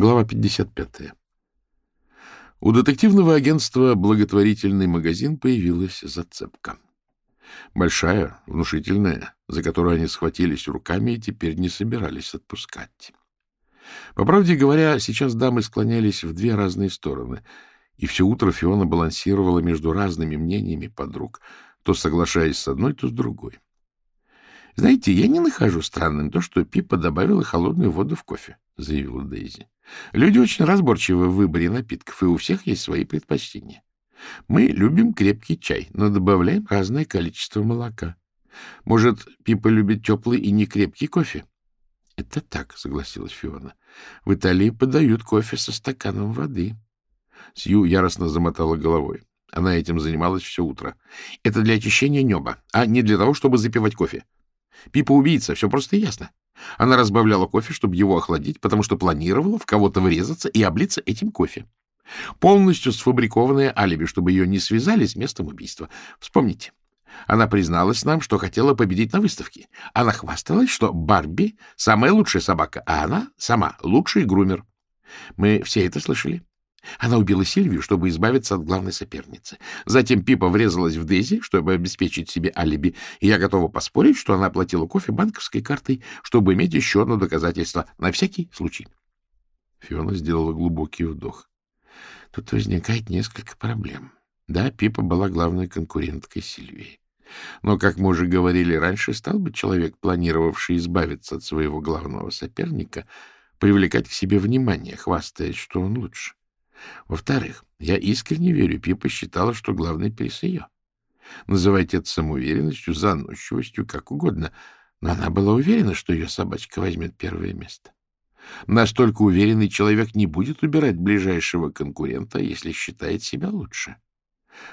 Глава 55. У детективного агентства «Благотворительный магазин» появилась зацепка. Большая, внушительная, за которую они схватились руками и теперь не собирались отпускать. По правде говоря, сейчас дамы склонялись в две разные стороны, и все утро Фиона балансировала между разными мнениями подруг, то соглашаясь с одной, то с другой. — Знаете, я не нахожу странным то, что Пипа добавила холодную воду в кофе, — заявила Дейзи. — Люди очень разборчивы в выборе напитков, и у всех есть свои предпочтения. Мы любим крепкий чай, но добавляем разное количество молока. Может, Пипа любит теплый и некрепкий кофе? — Это так, — согласилась Фиона. — В Италии подают кофе со стаканом воды. Сью яростно замотала головой. Она этим занималась все утро. — Это для очищения неба, а не для того, чтобы запивать кофе. Пипа убийца, все просто и ясно. Она разбавляла кофе, чтобы его охладить, потому что планировала в кого-то врезаться и облиться этим кофе. Полностью сфабрикованное алиби, чтобы ее не связали с местом убийства. Вспомните. Она призналась нам, что хотела победить на выставке. Она хвасталась, что Барби — самая лучшая собака, а она сама лучший грумер. Мы все это слышали. Она убила Сильвию, чтобы избавиться от главной соперницы. Затем Пипа врезалась в Дейзи, чтобы обеспечить себе алиби, и я готова поспорить, что она оплатила кофе банковской картой, чтобы иметь еще одно доказательство на всякий случай. Фиона сделала глубокий вдох. Тут возникает несколько проблем. Да, Пипа была главной конкуренткой Сильвии. Но, как мы уже говорили раньше, стал бы человек, планировавший избавиться от своего главного соперника, привлекать к себе внимание, хвастаясь, что он лучше. Во-вторых, я искренне верю, Пипа считала, что главный приз ее. Называйте это самоуверенностью, заносчивостью, как угодно, но она была уверена, что ее собачка возьмет первое место. Настолько уверенный человек не будет убирать ближайшего конкурента, если считает себя лучше.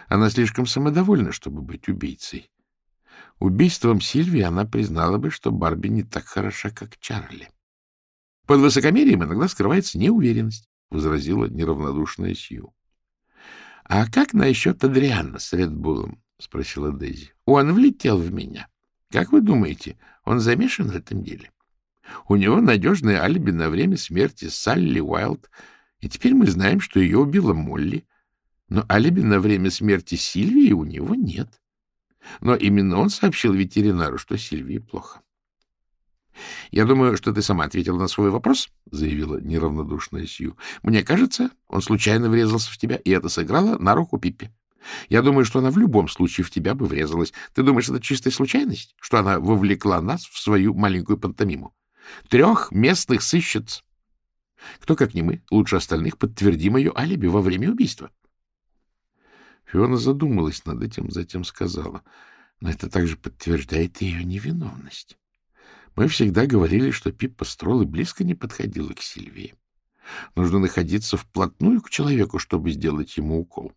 Она слишком самодовольна, чтобы быть убийцей. Убийством Сильвии она признала бы, что Барби не так хороша, как Чарли. Под высокомерием иногда скрывается неуверенность. — возразила неравнодушная Сью. — А как насчет Адриана с Редбулом? — спросила Дейзи. — Он влетел в меня. Как вы думаете, он замешан в этом деле? У него надежное алиби на время смерти Салли Уайлд, и теперь мы знаем, что ее убила Молли. Но алиби на время смерти Сильвии у него нет. Но именно он сообщил ветеринару, что Сильвии плохо. — Я думаю, что ты сама ответила на свой вопрос, — заявила неравнодушная Сью. — Мне кажется, он случайно врезался в тебя, и это сыграло на руку Пиппи. Я думаю, что она в любом случае в тебя бы врезалась. Ты думаешь, это чистая случайность, что она вовлекла нас в свою маленькую пантомиму? Трех местных сыщиц. Кто, как не мы, лучше остальных, подтвердим ее алиби во время убийства? Фиона задумалась над этим, затем сказала, но это также подтверждает ее невиновность. Мы всегда говорили, что Пиппа Строл и близко не подходила к Сильвии. Нужно находиться вплотную к человеку, чтобы сделать ему укол.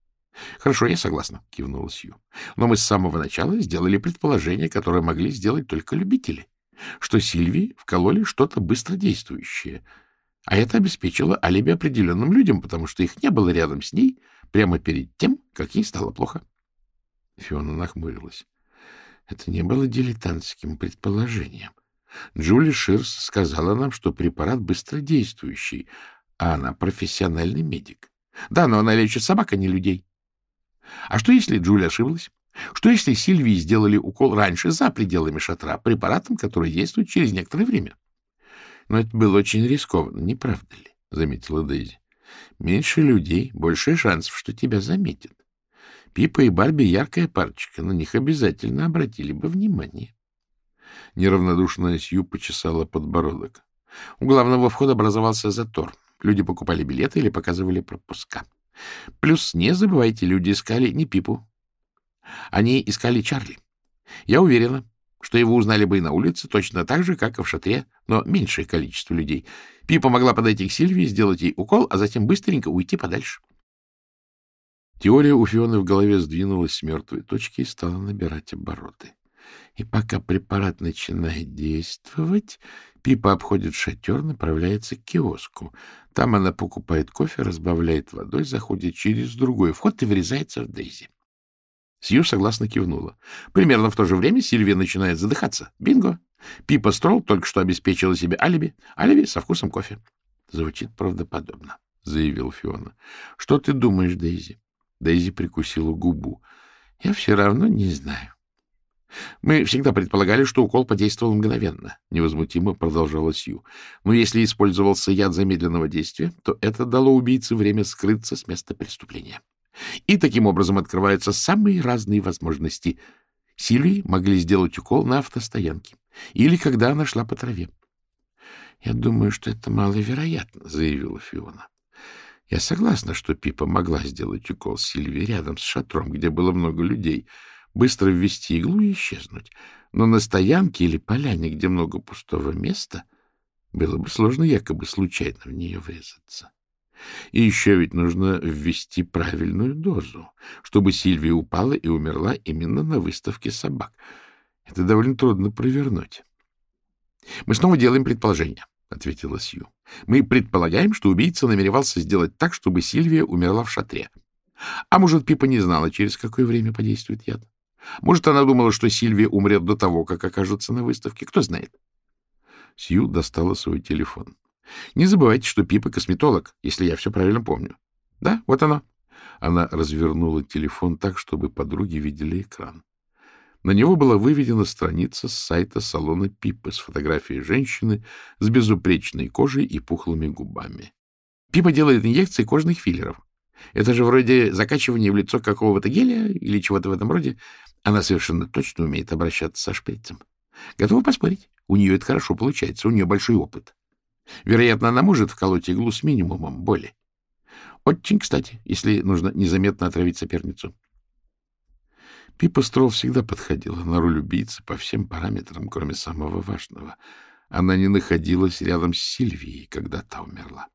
— Хорошо, я согласна, — кивнула Сью. — Но мы с самого начала сделали предположение, которое могли сделать только любители, что Сильвии вкололи что-то быстродействующее, а это обеспечило алиби определенным людям, потому что их не было рядом с ней прямо перед тем, как ей стало плохо. Фиона нахмурилась. Это не было дилетантским предположением. Джули Ширс сказала нам, что препарат быстродействующий, а она профессиональный медик. Да, но она лечит собак, а не людей. А что, если Джули ошиблась? Что, если Сильвии сделали укол раньше, за пределами шатра, препаратом, который действует через некоторое время? Но это было очень рискованно, не правда ли? — заметила Дейзи. Меньше людей, больше шансов, что тебя заметят. Пипа и Барби — яркая парочка, на них обязательно обратили бы внимание. Неравнодушная Сью почесала подбородок. У главного входа образовался затор. Люди покупали билеты или показывали пропуска. Плюс, не забывайте, люди искали не Пипу. Они искали Чарли. Я уверена, что его узнали бы и на улице, точно так же, как и в шатре, но меньшее количество людей. Пипа могла подойти к Сильвии, сделать ей укол, а затем быстренько уйти подальше. Теория у Фионы в голове сдвинулась с мертвой точки и стала набирать обороты. И пока препарат начинает действовать, Пипа обходит шатер, направляется к киоску. Там она покупает кофе, разбавляет водой, заходит через другой вход и врезается в Дейзи. Сью согласно кивнула. Примерно в то же время Сильвия начинает задыхаться. Бинго! Пипа Строл только что обеспечила себе алиби. Алиби со вкусом кофе. — Звучит правдоподобно, — заявил Фиона. — Что ты думаешь, Дейзи? Дейзи прикусила губу. — Я все равно не знаю. Мы всегда предполагали, что укол подействовал мгновенно, — невозмутимо продолжала Сью. Но если использовался яд замедленного действия, то это дало убийце время скрыться с места преступления. И таким образом открываются самые разные возможности. Сильвии могли сделать укол на автостоянке или когда она шла по траве. — Я думаю, что это маловероятно, — заявила Фиона. Я согласна, что Пипа могла сделать укол Сильвии рядом с шатром, где было много людей — быстро ввести иглу и исчезнуть. Но на стоянке или поляне, где много пустого места, было бы сложно якобы случайно в нее врезаться. И еще ведь нужно ввести правильную дозу, чтобы Сильвия упала и умерла именно на выставке собак. Это довольно трудно провернуть. — Мы снова делаем предположение, — ответила Сью. — Мы предполагаем, что убийца намеревался сделать так, чтобы Сильвия умерла в шатре. А может, Пипа не знала, через какое время подействует яд? Может, она думала, что Сильвия умрет до того, как окажется на выставке. Кто знает. Сью достала свой телефон. Не забывайте, что Пипа косметолог, если я все правильно помню. Да, вот оно. Она развернула телефон так, чтобы подруги видели экран. На него была выведена страница с сайта салона Пипы с фотографией женщины с безупречной кожей и пухлыми губами. Пипа делает инъекции кожных филлеров. Это же вроде закачивания в лицо какого-то геля или чего-то в этом роде. Она совершенно точно умеет обращаться со шприцем. Готова поспорить. У нее это хорошо получается, у нее большой опыт. Вероятно, она может вколоть иглу с минимумом боли. Очень кстати, если нужно незаметно отравить соперницу. Пипа Строл всегда подходила на роль убийцы по всем параметрам, кроме самого важного. Она не находилась рядом с Сильвией, когда та умерла.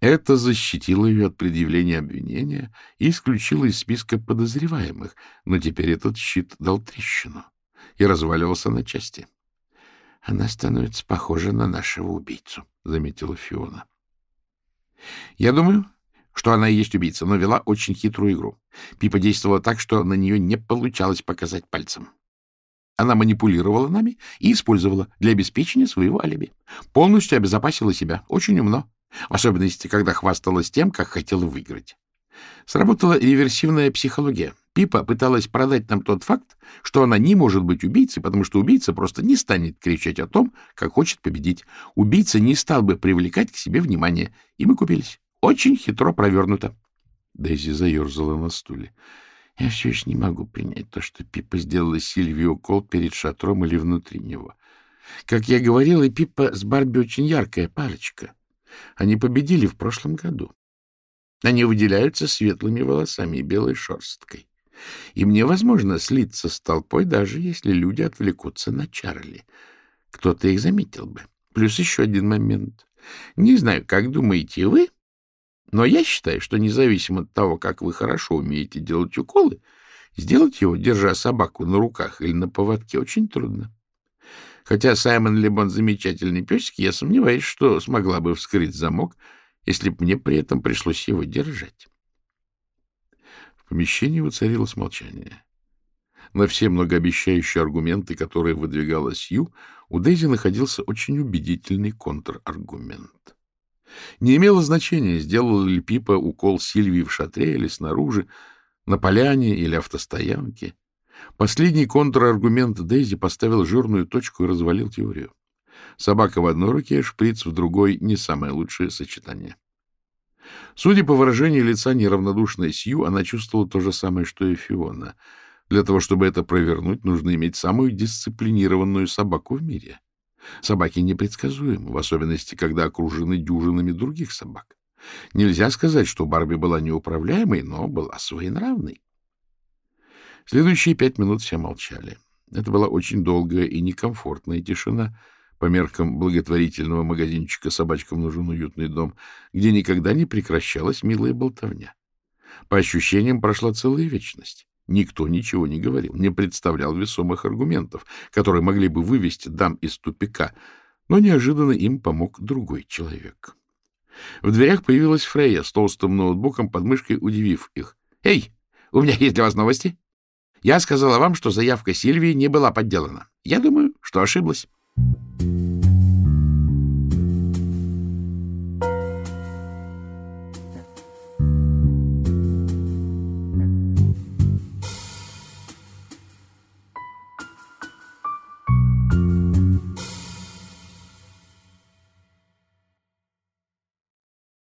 Это защитило ее от предъявления обвинения и исключило из списка подозреваемых, но теперь этот щит дал трещину и разваливался на части. — Она становится похожа на нашего убийцу, — заметила Фиона. — Я думаю, что она и есть убийца, но вела очень хитрую игру. Пипа действовала так, что на нее не получалось показать пальцем. Она манипулировала нами и использовала для обеспечения своего алиби. Полностью обезопасила себя. Очень умно в особенности, когда хвасталась тем, как хотела выиграть. Сработала реверсивная психология. Пипа пыталась продать нам тот факт, что она не может быть убийцей, потому что убийца просто не станет кричать о том, как хочет победить. Убийца не стал бы привлекать к себе внимание, и мы купились. Очень хитро провернуто. Дейзи заерзала на стуле. Я все еще не могу принять то, что Пипа сделала Сильвию укол перед шатром или внутри него. Как я говорила, Пипа с Барби очень яркая парочка. Они победили в прошлом году. Они выделяются светлыми волосами и белой шерсткой. Им невозможно слиться с толпой, даже если люди отвлекутся на Чарли. Кто-то их заметил бы. Плюс еще один момент. Не знаю, как думаете вы, но я считаю, что независимо от того, как вы хорошо умеете делать уколы, сделать его, держа собаку на руках или на поводке, очень трудно. Хотя Саймон Лебон замечательный песик, я сомневаюсь, что смогла бы вскрыть замок, если бы мне при этом пришлось его держать. В помещении воцарилось молчание. На все многообещающие аргументы, которые выдвигала Сью, у Дейзи находился очень убедительный контраргумент. Не имело значения, сделал ли Пипа укол Сильвии в шатре или снаружи, на поляне или автостоянке. Последний контраргумент Дейзи поставил жирную точку и развалил теорию. Собака в одной руке, шприц в другой — не самое лучшее сочетание. Судя по выражению лица неравнодушной Сью, она чувствовала то же самое, что и Фиона. Для того, чтобы это провернуть, нужно иметь самую дисциплинированную собаку в мире. Собаки непредсказуемы, в особенности, когда окружены дюжинами других собак. Нельзя сказать, что Барби была неуправляемой, но была своенравной. Следующие пять минут все молчали. Это была очень долгая и некомфортная тишина. По меркам благотворительного магазинчика «Собачкам нужен уютный дом», где никогда не прекращалась милая болтовня. По ощущениям, прошла целая вечность. Никто ничего не говорил, не представлял весомых аргументов, которые могли бы вывести дам из тупика, но неожиданно им помог другой человек. В дверях появилась Фрейя с толстым ноутбуком под мышкой, удивив их. — Эй, у меня есть для вас новости. Я сказала вам, что заявка Сильвии не была подделана. Я думаю, что ошиблась.